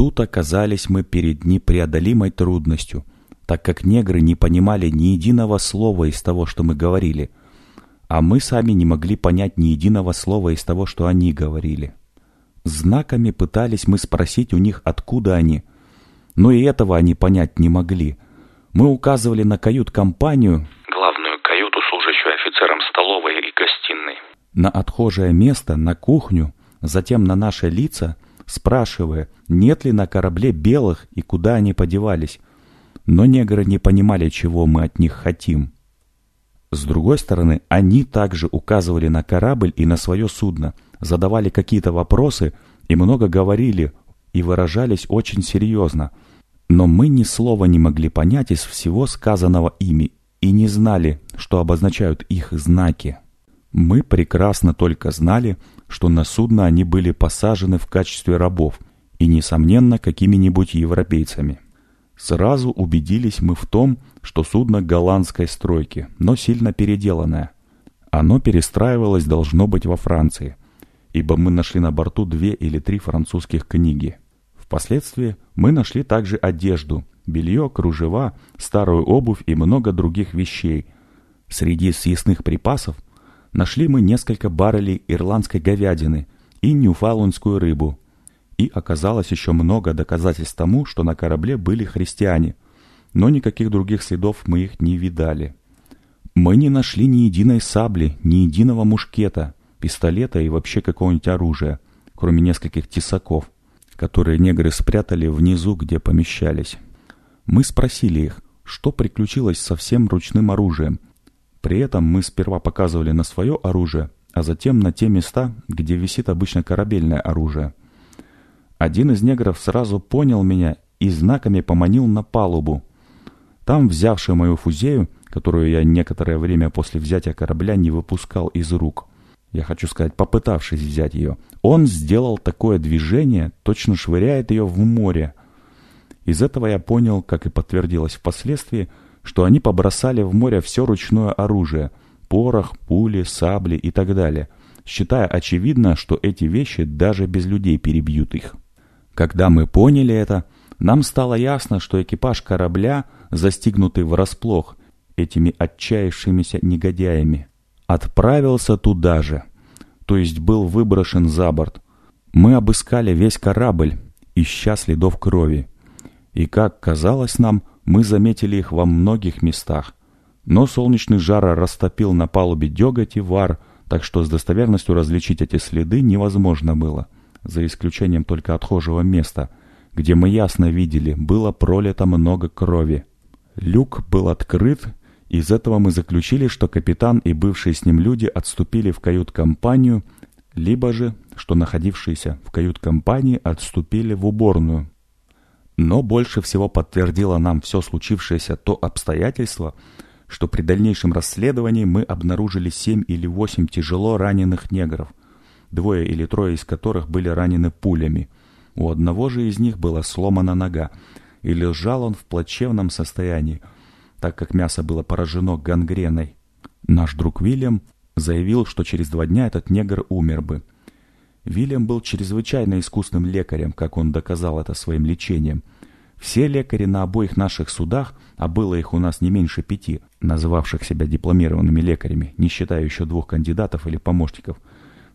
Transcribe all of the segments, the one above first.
Тут оказались мы перед непреодолимой трудностью, так как негры не понимали ни единого слова из того, что мы говорили, а мы сами не могли понять ни единого слова из того, что они говорили. Знаками пытались мы спросить у них, откуда они, но и этого они понять не могли. Мы указывали на кают-компанию, Главную каюту, служащую офицерам столовой и гостиной. на отхожее место, на кухню, затем на наши лица, спрашивая, нет ли на корабле белых и куда они подевались. Но негры не понимали, чего мы от них хотим. С другой стороны, они также указывали на корабль и на свое судно, задавали какие-то вопросы и много говорили и выражались очень серьезно. Но мы ни слова не могли понять из всего сказанного ими и не знали, что обозначают их знаки. Мы прекрасно только знали, что на судно они были посажены в качестве рабов и, несомненно, какими-нибудь европейцами. Сразу убедились мы в том, что судно голландской стройки, но сильно переделанное. Оно перестраивалось должно быть во Франции, ибо мы нашли на борту две или три французских книги. Впоследствии мы нашли также одежду, белье, кружева, старую обувь и много других вещей. Среди съестных припасов нашли мы несколько баррелей ирландской говядины и ньюфаунскую рыбу. И оказалось еще много доказательств тому, что на корабле были христиане, но никаких других следов мы их не видали. Мы не нашли ни единой сабли, ни единого мушкета, пистолета и вообще какого-нибудь оружия, кроме нескольких тесаков, которые негры спрятали внизу, где помещались. Мы спросили их, что приключилось со всем ручным оружием. При этом мы сперва показывали на свое оружие, а затем на те места, где висит обычно корабельное оружие. Один из негров сразу понял меня и знаками поманил на палубу. Там, взявший мою фузею, которую я некоторое время после взятия корабля не выпускал из рук, я хочу сказать, попытавшись взять ее, он сделал такое движение, точно швыряет ее в море. Из этого я понял, как и подтвердилось впоследствии, что они побросали в море все ручное оружие – порох, пули, сабли и так далее, считая очевидно, что эти вещи даже без людей перебьют их. Когда мы поняли это, нам стало ясно, что экипаж корабля, застигнутый врасплох этими отчаявшимися негодяями, отправился туда же, то есть был выброшен за борт. Мы обыскали весь корабль, ища следов крови. И, как казалось нам, мы заметили их во многих местах. Но солнечный жар растопил на палубе деготь и вар, так что с достоверностью различить эти следы невозможно было, за исключением только отхожего места, где мы ясно видели, было пролито много крови. Люк был открыт, из этого мы заключили, что капитан и бывшие с ним люди отступили в кают-компанию, либо же, что находившиеся в кают-компании отступили в уборную. Но больше всего подтвердило нам все случившееся то обстоятельство, что при дальнейшем расследовании мы обнаружили семь или восемь тяжело раненых негров, двое или трое из которых были ранены пулями. У одного же из них была сломана нога, и лежал он в плачевном состоянии, так как мясо было поражено гангреной. Наш друг Вильям заявил, что через два дня этот негр умер бы. Вильям был чрезвычайно искусным лекарем, как он доказал это своим лечением. Все лекари на обоих наших судах, а было их у нас не меньше пяти, называвших себя дипломированными лекарями, не считая еще двух кандидатов или помощников,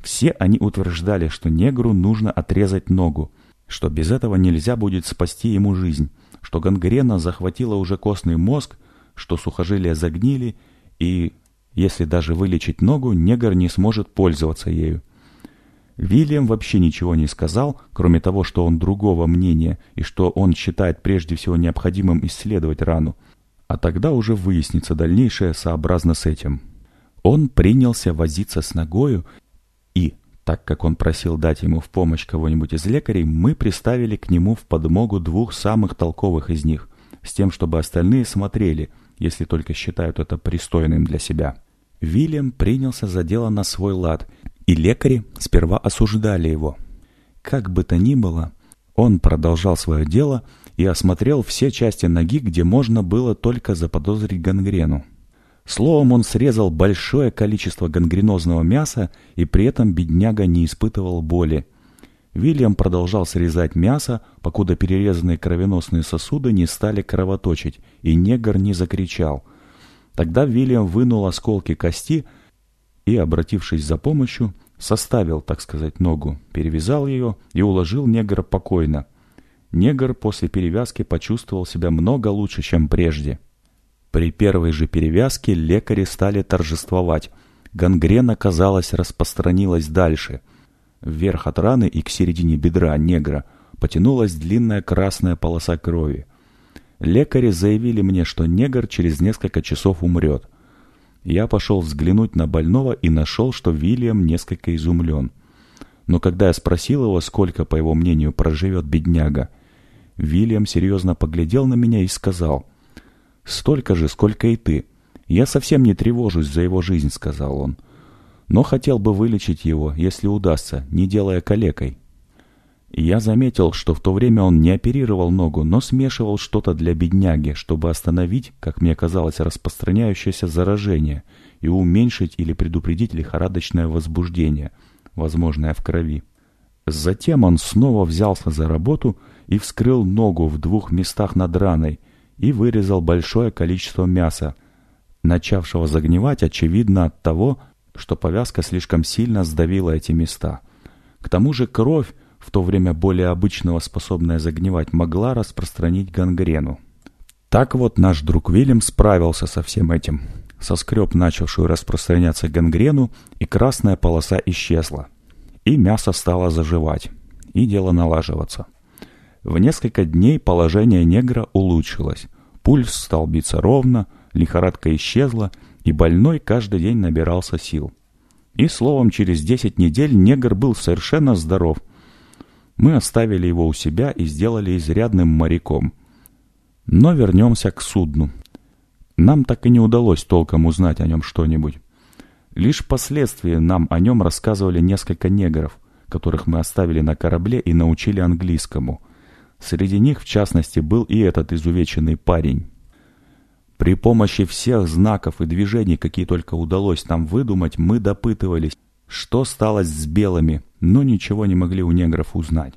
все они утверждали, что негру нужно отрезать ногу, что без этого нельзя будет спасти ему жизнь, что гангрена захватила уже костный мозг, что сухожилия загнили, и, если даже вылечить ногу, негр не сможет пользоваться ею. Вильям вообще ничего не сказал, кроме того, что он другого мнения и что он считает прежде всего необходимым исследовать рану. А тогда уже выяснится дальнейшее сообразно с этим. Он принялся возиться с ногою, и, так как он просил дать ему в помощь кого-нибудь из лекарей, мы приставили к нему в подмогу двух самых толковых из них, с тем, чтобы остальные смотрели, если только считают это пристойным для себя. Вильям принялся за дело на свой лад, и лекари сперва осуждали его. Как бы то ни было, он продолжал свое дело и осмотрел все части ноги, где можно было только заподозрить гангрену. Словом, он срезал большое количество гангренозного мяса, и при этом бедняга не испытывал боли. Вильям продолжал срезать мясо, покуда перерезанные кровеносные сосуды не стали кровоточить, и негр не закричал. Тогда Вильям вынул осколки кости и, обратившись за помощью, составил, так сказать, ногу, перевязал ее и уложил негра покойно. Негр после перевязки почувствовал себя много лучше, чем прежде. При первой же перевязке лекари стали торжествовать. Гангрена, казалось, распространилась дальше – Вверх от раны и к середине бедра негра потянулась длинная красная полоса крови. Лекари заявили мне, что негр через несколько часов умрет. Я пошел взглянуть на больного и нашел, что Вильям несколько изумлен. Но когда я спросил его, сколько, по его мнению, проживет бедняга, Вильям серьезно поглядел на меня и сказал, «Столько же, сколько и ты. Я совсем не тревожусь за его жизнь», — сказал он но хотел бы вылечить его, если удастся, не делая калекой. Я заметил, что в то время он не оперировал ногу, но смешивал что-то для бедняги, чтобы остановить, как мне казалось, распространяющееся заражение и уменьшить или предупредить лихорадочное возбуждение, возможное в крови. Затем он снова взялся за работу и вскрыл ногу в двух местах над раной и вырезал большое количество мяса, начавшего загнивать, очевидно, от того, что повязка слишком сильно сдавила эти места. К тому же кровь, в то время более обычного способная загнивать, могла распространить гангрену. Так вот наш друг Вильям справился со всем этим. Соскреб начавшую распространяться гангрену, и красная полоса исчезла. И мясо стало заживать, и дело налаживаться. В несколько дней положение негра улучшилось. Пульс стал биться ровно, лихорадка исчезла, и больной каждый день набирался сил. И словом, через десять недель негр был совершенно здоров. Мы оставили его у себя и сделали изрядным моряком. Но вернемся к судну. Нам так и не удалось толком узнать о нем что-нибудь. Лишь впоследствии нам о нем рассказывали несколько негров, которых мы оставили на корабле и научили английскому. Среди них, в частности, был и этот изувеченный парень. При помощи всех знаков и движений, какие только удалось нам выдумать, мы допытывались, что стало с белыми, но ничего не могли у негров узнать.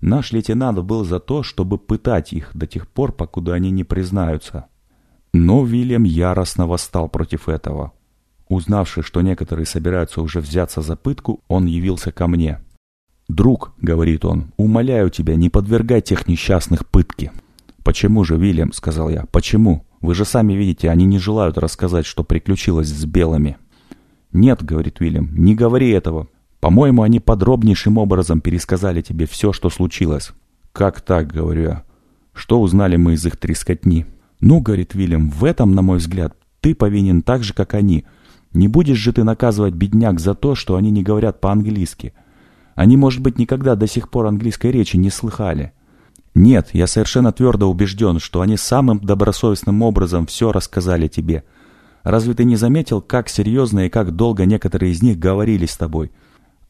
Наш лейтенант был за то, чтобы пытать их до тех пор, покуда они не признаются. Но Вильям яростно восстал против этого. Узнавши, что некоторые собираются уже взяться за пытку, он явился ко мне. «Друг», — говорит он, — «умоляю тебя, не подвергай тех несчастных пытке». «Почему же, Вильям?» — сказал я. «Почему? Вы же сами видите, они не желают рассказать, что приключилось с белыми». «Нет», — говорит Уильям, — «не говори этого. По-моему, они подробнейшим образом пересказали тебе все, что случилось». «Как так?» — говорю я. «Что узнали мы из их трескотни?» «Ну, — говорит Вильям, — в этом, на мой взгляд, ты повинен так же, как они. Не будешь же ты наказывать бедняк за то, что они не говорят по-английски. Они, может быть, никогда до сих пор английской речи не слыхали». Нет, я совершенно твердо убежден, что они самым добросовестным образом все рассказали тебе. Разве ты не заметил, как серьезно и как долго некоторые из них говорили с тобой?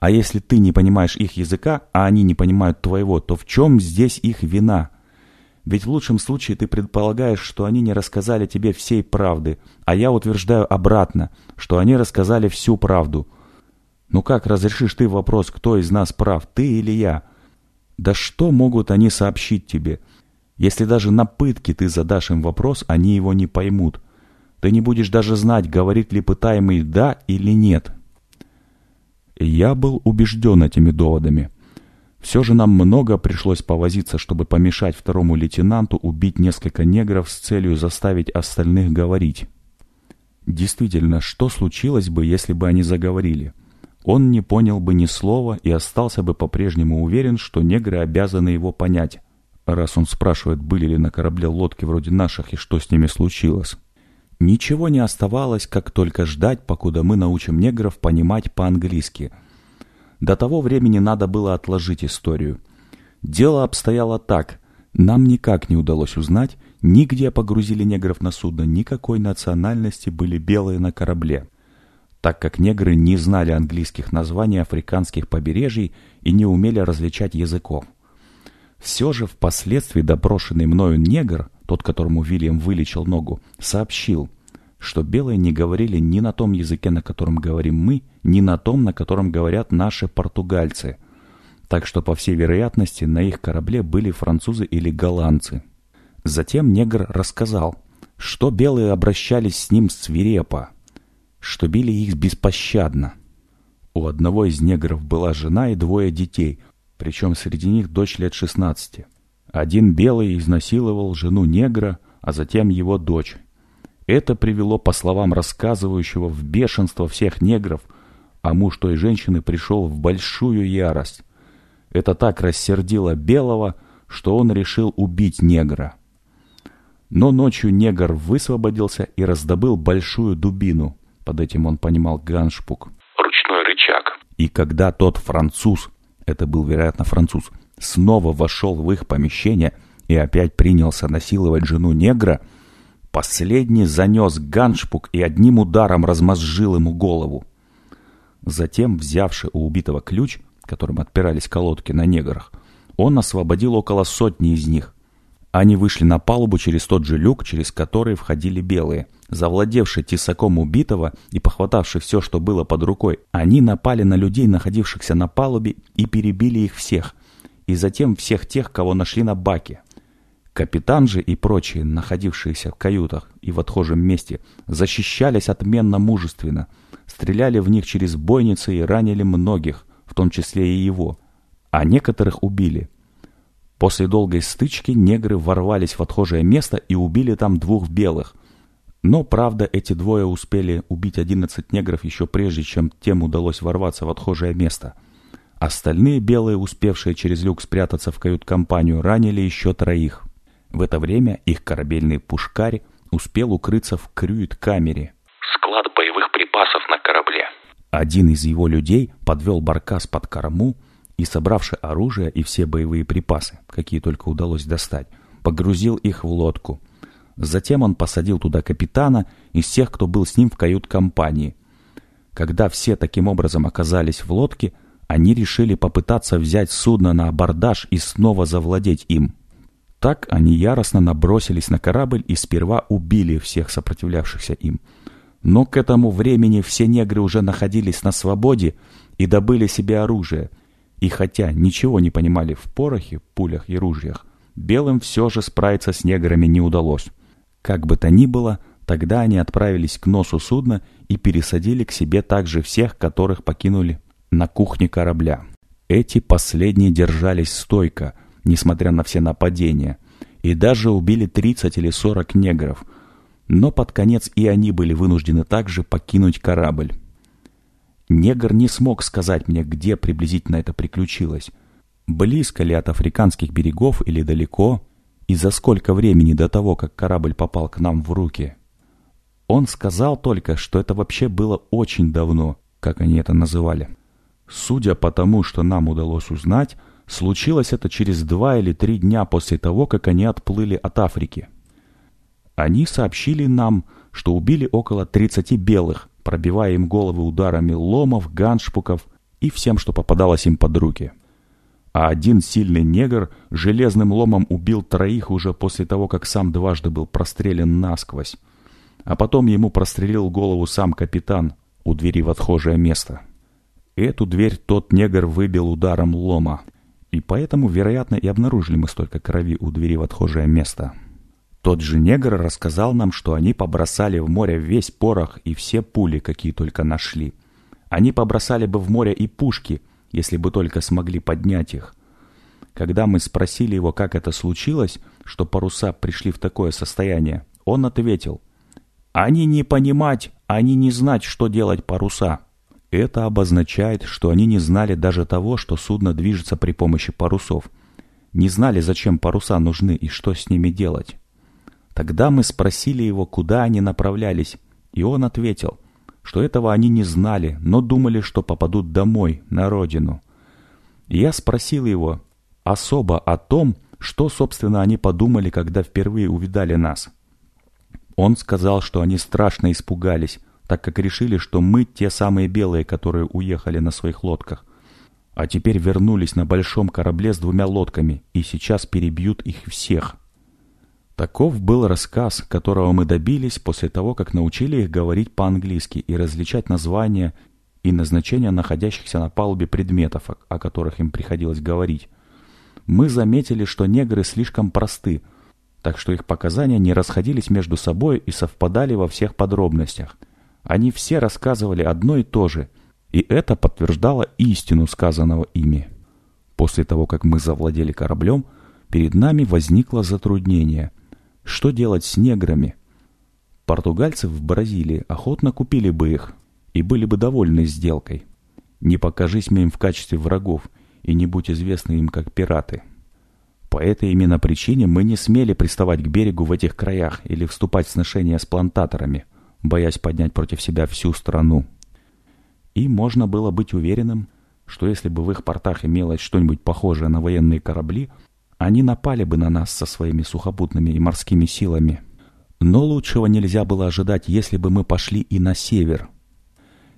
А если ты не понимаешь их языка, а они не понимают твоего, то в чем здесь их вина? Ведь в лучшем случае ты предполагаешь, что они не рассказали тебе всей правды, а я утверждаю обратно, что они рассказали всю правду. Ну как разрешишь ты вопрос, кто из нас прав, ты или я?» Да что могут они сообщить тебе? Если даже на пытке ты задашь им вопрос, они его не поймут. Ты не будешь даже знать, говорит ли пытаемый «да» или «нет». Я был убежден этими доводами. Все же нам много пришлось повозиться, чтобы помешать второму лейтенанту убить несколько негров с целью заставить остальных говорить. Действительно, что случилось бы, если бы они заговорили? он не понял бы ни слова и остался бы по-прежнему уверен, что негры обязаны его понять, раз он спрашивает, были ли на корабле лодки вроде наших и что с ними случилось. Ничего не оставалось, как только ждать, покуда мы научим негров понимать по-английски. До того времени надо было отложить историю. Дело обстояло так. Нам никак не удалось узнать, нигде погрузили негров на судно, никакой национальности были белые на корабле так как негры не знали английских названий африканских побережий и не умели различать языков. Все же впоследствии доброшенный мною негр, тот, которому Вильям вылечил ногу, сообщил, что белые не говорили ни на том языке, на котором говорим мы, ни на том, на котором говорят наши португальцы. Так что, по всей вероятности, на их корабле были французы или голландцы. Затем негр рассказал, что белые обращались с ним свирепо, что били их беспощадно. У одного из негров была жена и двое детей, причем среди них дочь лет 16. Один белый изнасиловал жену негра, а затем его дочь. Это привело, по словам рассказывающего, в бешенство всех негров, а муж той женщины пришел в большую ярость. Это так рассердило белого, что он решил убить негра. Но ночью негр высвободился и раздобыл большую дубину. Под этим он понимал ганшпук. Ручной рычаг. И когда тот француз, это был, вероятно, француз, снова вошел в их помещение и опять принялся насиловать жену негра, последний занес ганшпук и одним ударом размозжил ему голову. Затем, взявши у убитого ключ, которым отпирались колодки на неграх, он освободил около сотни из них. Они вышли на палубу через тот же люк, через который входили белые. Завладевши тесаком убитого и похватавши все, что было под рукой, они напали на людей, находившихся на палубе, и перебили их всех, и затем всех тех, кого нашли на баке. Капитан же и прочие, находившиеся в каютах и в отхожем месте, защищались отменно мужественно, стреляли в них через бойницы и ранили многих, в том числе и его, а некоторых убили. После долгой стычки негры ворвались в отхожее место и убили там двух белых. Но, правда, эти двое успели убить 11 негров еще прежде, чем тем удалось ворваться в отхожее место. Остальные белые, успевшие через люк спрятаться в кают-компанию, ранили еще троих. В это время их корабельный пушкарь успел укрыться в крюит-камере. Склад боевых припасов на корабле. Один из его людей подвел баркас под корму и, собравши оружие и все боевые припасы, какие только удалось достать, погрузил их в лодку. Затем он посадил туда капитана и всех, кто был с ним в кают-компании. Когда все таким образом оказались в лодке, они решили попытаться взять судно на абордаж и снова завладеть им. Так они яростно набросились на корабль и сперва убили всех сопротивлявшихся им – но к этому времени все негры уже находились на свободе и добыли себе оружие. И хотя ничего не понимали в порохе, пулях и ружьях, белым все же справиться с неграми не удалось. Как бы то ни было, тогда они отправились к носу судна и пересадили к себе также всех, которых покинули на кухне корабля. Эти последние держались стойко, несмотря на все нападения, и даже убили 30 или 40 негров – но под конец и они были вынуждены также покинуть корабль. Негр не смог сказать мне, где приблизительно это приключилось. Близко ли от африканских берегов или далеко, и за сколько времени до того, как корабль попал к нам в руки. Он сказал только, что это вообще было очень давно, как они это называли. Судя по тому, что нам удалось узнать, случилось это через два или три дня после того, как они отплыли от Африки. Они сообщили нам, что убили около 30 белых, пробивая им головы ударами ломов, ганшпуков и всем, что попадалось им под руки. А один сильный негр железным ломом убил троих уже после того, как сам дважды был прострелен насквозь. А потом ему прострелил голову сам капитан у двери в отхожее место. Эту дверь тот негр выбил ударом лома, и поэтому, вероятно, и обнаружили мы столько крови у двери в отхожее место. Тот же негр рассказал нам, что они побросали в море весь порох и все пули, какие только нашли. Они побросали бы в море и пушки, если бы только смогли поднять их. Когда мы спросили его, как это случилось, что паруса пришли в такое состояние, он ответил, «Они не понимать, они не знать, что делать паруса». Это обозначает, что они не знали даже того, что судно движется при помощи парусов. Не знали, зачем паруса нужны и что с ними делать. Тогда мы спросили его, куда они направлялись, и он ответил, что этого они не знали, но думали, что попадут домой, на родину. И я спросил его особо о том, что, собственно, они подумали, когда впервые увидали нас. Он сказал, что они страшно испугались, так как решили, что мы те самые белые, которые уехали на своих лодках, а теперь вернулись на большом корабле с двумя лодками и сейчас перебьют их всех. Таков был рассказ, которого мы добились после того, как научили их говорить по-английски и различать названия и назначения находящихся на палубе предметов, о которых им приходилось говорить. Мы заметили, что негры слишком просты, так что их показания не расходились между собой и совпадали во всех подробностях. Они все рассказывали одно и то же, и это подтверждало истину сказанного ими. После того, как мы завладели кораблем, перед нами возникло затруднение. Что делать с неграми? Португальцы в Бразилии охотно купили бы их и были бы довольны сделкой. Не покажись мы им в качестве врагов и не будь известны им как пираты. По этой именно причине мы не смели приставать к берегу в этих краях или вступать в сношения с плантаторами, боясь поднять против себя всю страну. И можно было быть уверенным, что если бы в их портах имелось что-нибудь похожее на военные корабли, они напали бы на нас со своими сухопутными и морскими силами. Но лучшего нельзя было ожидать, если бы мы пошли и на север.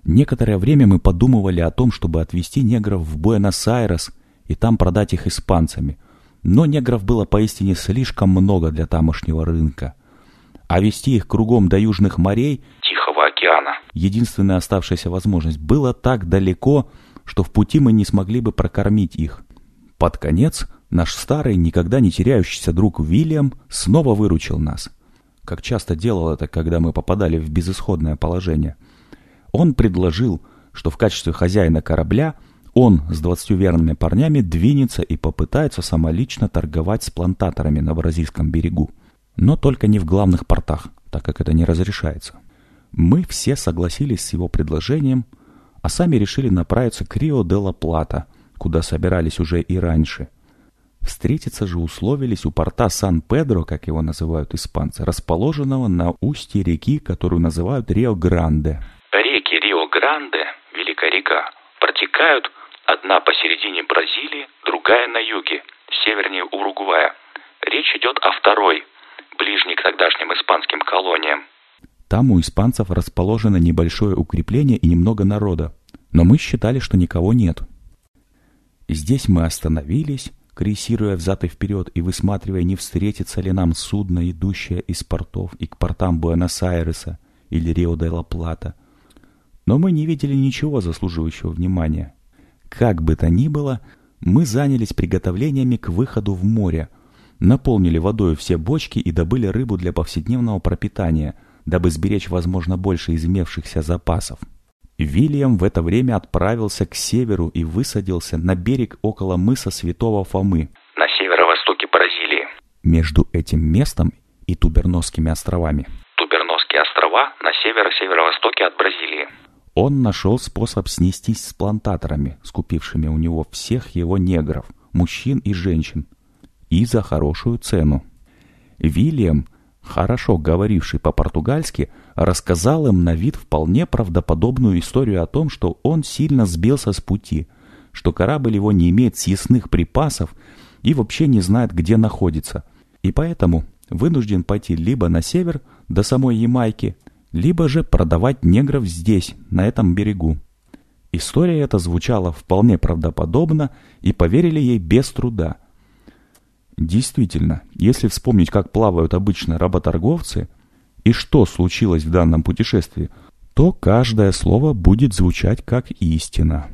Некоторое время мы подумывали о том, чтобы отвезти негров в Буэнос-Айрес и там продать их испанцами. Но негров было поистине слишком много для тамошнего рынка. А вести их кругом до южных морей Тихого океана. единственная оставшаяся возможность, было так далеко, что в пути мы не смогли бы прокормить их. Под конец наш старый, никогда не теряющийся друг Уильям снова выручил нас. Как часто делал это, когда мы попадали в безысходное положение. Он предложил, что в качестве хозяина корабля он с двадцатью верными парнями двинется и попытается самолично торговать с плантаторами на бразильском берегу. Но только не в главных портах, так как это не разрешается. Мы все согласились с его предложением, а сами решили направиться к Рио-де-ла-Плата, куда собирались уже и раньше. Встретиться же условились у порта Сан-Педро, как его называют испанцы, расположенного на устье реки, которую называют Рио-Гранде. Реки Рио-Гранде, Великая река, протекают одна посередине Бразилии, другая на юге, севернее Уругвая. Речь идет о второй, ближней к тогдашним испанским колониям. Там у испанцев расположено небольшое укрепление и немного народа, но мы считали, что никого нет. Здесь мы остановились, крейсируя взад и вперед и высматривая, не встретится ли нам судно, идущее из портов и к портам Буэнос-Айреса или Рио-де-ла-Плата. Но мы не видели ничего заслуживающего внимания. Как бы то ни было, мы занялись приготовлениями к выходу в море, наполнили водой все бочки и добыли рыбу для повседневного пропитания, дабы сберечь, возможно, больше из имевшихся запасов. Вильям в это время отправился к северу и высадился на берег около мыса Святого Фомы. На северо-востоке Бразилии. Между этим местом и Туберносскими островами Туберносские острова на северо-северо-востоке от Бразилии. он нашел способ снестись с плантаторами, скупившими у него всех его негров, мужчин и женщин, и за хорошую цену. Вильям, хорошо говоривший по-португальски, рассказал им на вид вполне правдоподобную историю о том, что он сильно сбился с пути, что корабль его не имеет съестных припасов и вообще не знает, где находится, и поэтому вынужден пойти либо на север, до самой Ямайки, либо же продавать негров здесь, на этом берегу. История эта звучала вполне правдоподобно и поверили ей без труда. Действительно, если вспомнить, как плавают обычно работорговцы и что случилось в данном путешествии, то каждое слово будет звучать как истина.